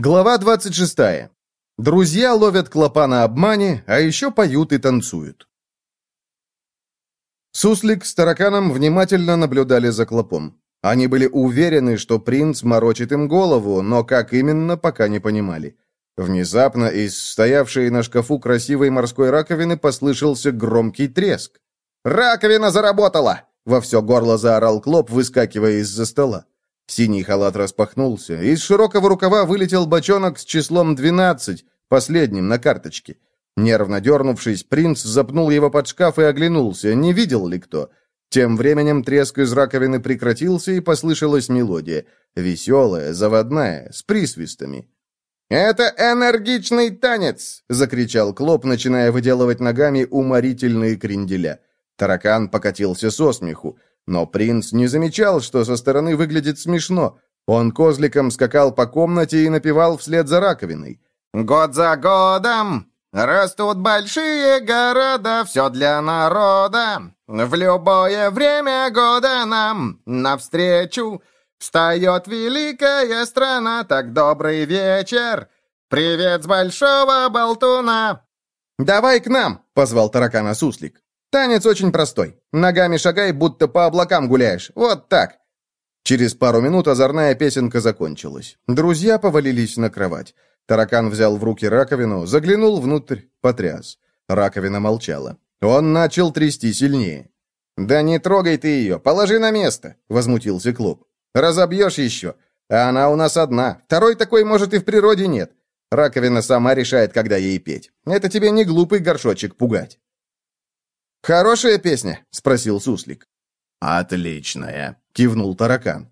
Глава 26. Друзья ловят клопа на обмане, а еще поют и танцуют. Суслик с тараканом внимательно наблюдали за клопом. Они были уверены, что принц морочит им голову, но как именно, пока не понимали. Внезапно из стоявшей на шкафу красивой морской раковины послышался громкий треск. «Раковина заработала!» — во все горло заорал Клоп, выскакивая из-за стола. Синий халат распахнулся. Из широкого рукава вылетел бочонок с числом 12, последним на карточке. Нервно дернувшись, принц запнул его под шкаф и оглянулся, не видел ли кто. Тем временем треск из раковины прекратился, и послышалась мелодия. Веселая, заводная, с присвистами. «Это энергичный танец!» — закричал Клоп, начиная выделывать ногами уморительные кренделя. Таракан покатился со смеху. Но принц не замечал, что со стороны выглядит смешно. Он козликом скакал по комнате и напевал вслед за раковиной. «Год за годом растут большие города, все для народа. В любое время года нам навстречу встает великая страна. Так добрый вечер! Привет с большого болтуна!» «Давай к нам!» — позвал таракана Суслик. Танец очень простой. Ногами шагай, будто по облакам гуляешь. Вот так. Через пару минут озорная песенка закончилась. Друзья повалились на кровать. Таракан взял в руки раковину, заглянул внутрь, потряс. Раковина молчала. Он начал трясти сильнее. «Да не трогай ты ее, положи на место», — возмутился Клоп. «Разобьешь еще. А она у нас одна. Второй такой, может, и в природе нет. Раковина сама решает, когда ей петь. Это тебе не глупый горшочек пугать». «Хорошая песня?» — спросил Суслик. «Отличная», — кивнул таракан.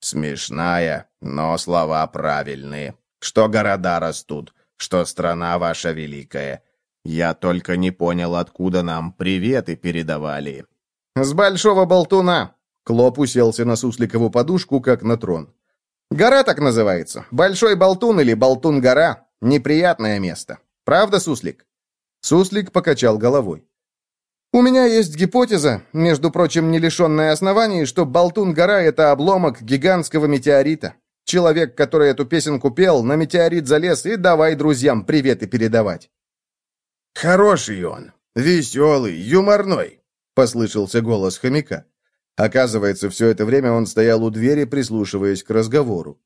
«Смешная, но слова правильные. Что города растут, что страна ваша великая. Я только не понял, откуда нам приветы передавали». «С большого болтуна!» Клоп уселся на сусликову подушку, как на трон. «Гора так называется. Большой болтун или болтун-гора. Неприятное место. Правда, Суслик?» Суслик покачал головой. У меня есть гипотеза, между прочим, не лишенная оснований, что Болтун-гора — это обломок гигантского метеорита. Человек, который эту песенку пел, на метеорит залез и давай друзьям приветы передавать. «Хороший он, веселый, юморной», — послышался голос хомяка. Оказывается, все это время он стоял у двери, прислушиваясь к разговору.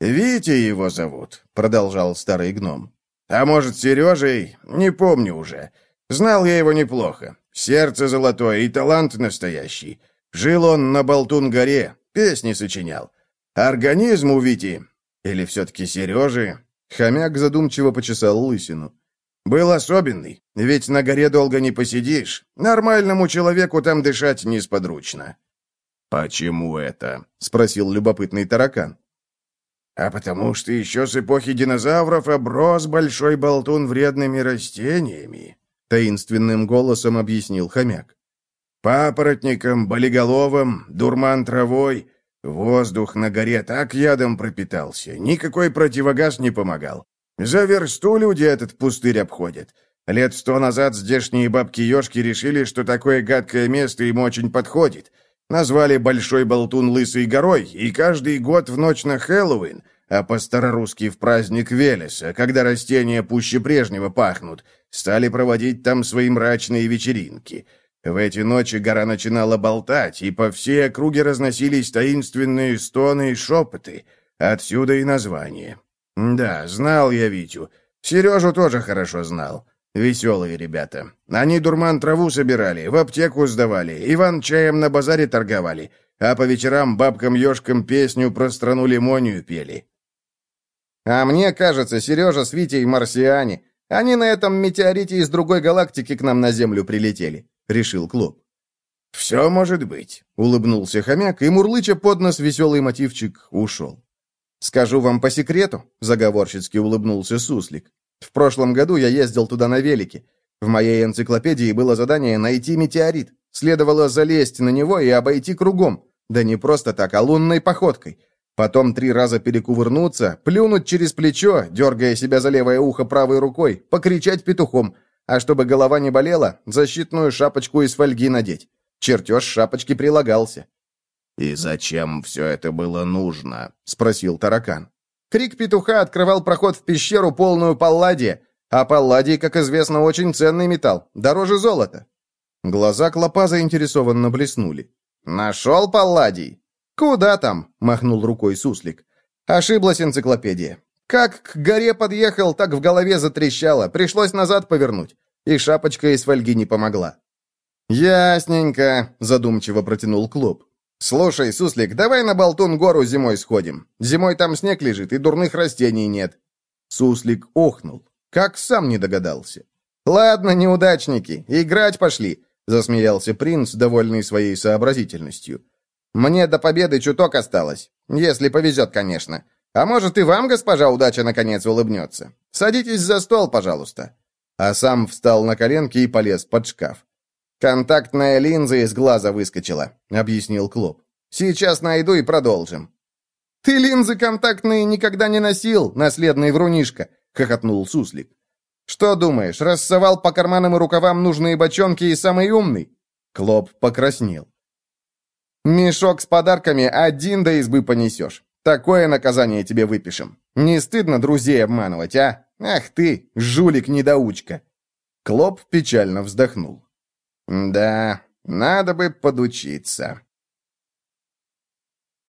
«Витя его зовут», — продолжал старый гном. «А может, Сережей? Не помню уже. Знал я его неплохо. Сердце золотое и талант настоящий. Жил он на Болтун-горе, песни сочинял. Организм у Вити, или все-таки Сережи, хомяк задумчиво почесал лысину. Был особенный, ведь на горе долго не посидишь. Нормальному человеку там дышать несподручно. «Почему это?» — спросил любопытный таракан. «А потому что еще с эпохи динозавров оброс большой болтун вредными растениями», таинственным голосом объяснил хомяк. Папоротником, болиголовым, дурман травой. Воздух на горе так ядом пропитался, никакой противогаз не помогал. За версту люди этот пустырь обходят. Лет сто назад здешние бабки-ешки решили, что такое гадкое место им очень подходит. Назвали Большой Болтун Лысой горой, и каждый год в ночь на Хэллоуин, а по-старорусски в праздник Велеса, когда растения пуще прежнего пахнут, стали проводить там свои мрачные вечеринки. В эти ночи гора начинала болтать, и по всей округе разносились таинственные стоны и шепоты. Отсюда и название. Да, знал я Витю. Сережу тоже хорошо знал. Веселые ребята. Они дурман траву собирали, в аптеку сдавали, Иван чаем на базаре торговали, а по вечерам бабкам-ешкам песню про страну лимонию пели. «А мне кажется, Сережа с Витей марсиане. Они на этом метеорите из другой галактики к нам на Землю прилетели», — решил Клоп. «Все может быть», — улыбнулся хомяк, и, мурлыча под нос веселый мотивчик, ушел. «Скажу вам по секрету», — заговорщицки улыбнулся Суслик. «В прошлом году я ездил туда на велике. В моей энциклопедии было задание найти метеорит. Следовало залезть на него и обойти кругом. Да не просто так, а лунной походкой. Потом три раза перекувырнуться, плюнуть через плечо, дергая себя за левое ухо правой рукой, покричать петухом, а чтобы голова не болела, защитную шапочку из фольги надеть. Чертеж шапочки прилагался. «И зачем все это было нужно?» — спросил таракан. Крик петуха открывал проход в пещеру, полную палладия, а палладий, как известно, очень ценный металл, дороже золота. Глаза клопа заинтересованно блеснули. «Нашел палладий?» «Куда там?» — махнул рукой суслик. Ошиблась энциклопедия. Как к горе подъехал, так в голове затрещало, пришлось назад повернуть. И шапочка из фольги не помогла. «Ясненько», — задумчиво протянул Клоп. «Слушай, Суслик, давай на Болтун гору зимой сходим. Зимой там снег лежит, и дурных растений нет». Суслик охнул. Как сам не догадался. «Ладно, неудачники, играть пошли», — засмеялся принц, довольный своей сообразительностью. «Мне до победы чуток осталось. Если повезет, конечно. А может, и вам, госпожа, удача наконец улыбнется. Садитесь за стол, пожалуйста». А сам встал на коленки и полез под шкаф. «Контактная линза из глаза выскочила», — объяснил Клоп. «Сейчас найду и продолжим». «Ты линзы контактные никогда не носил, наследный врунишка», — хохотнул Суслик. «Что думаешь, рассовал по карманам и рукавам нужные бочонки и самый умный?» Клоп покраснел. «Мешок с подарками один до избы понесешь. Такое наказание тебе выпишем. Не стыдно друзей обманывать, а? Ах ты, жулик-недоучка!» Клоп печально вздохнул. «Да, надо бы подучиться».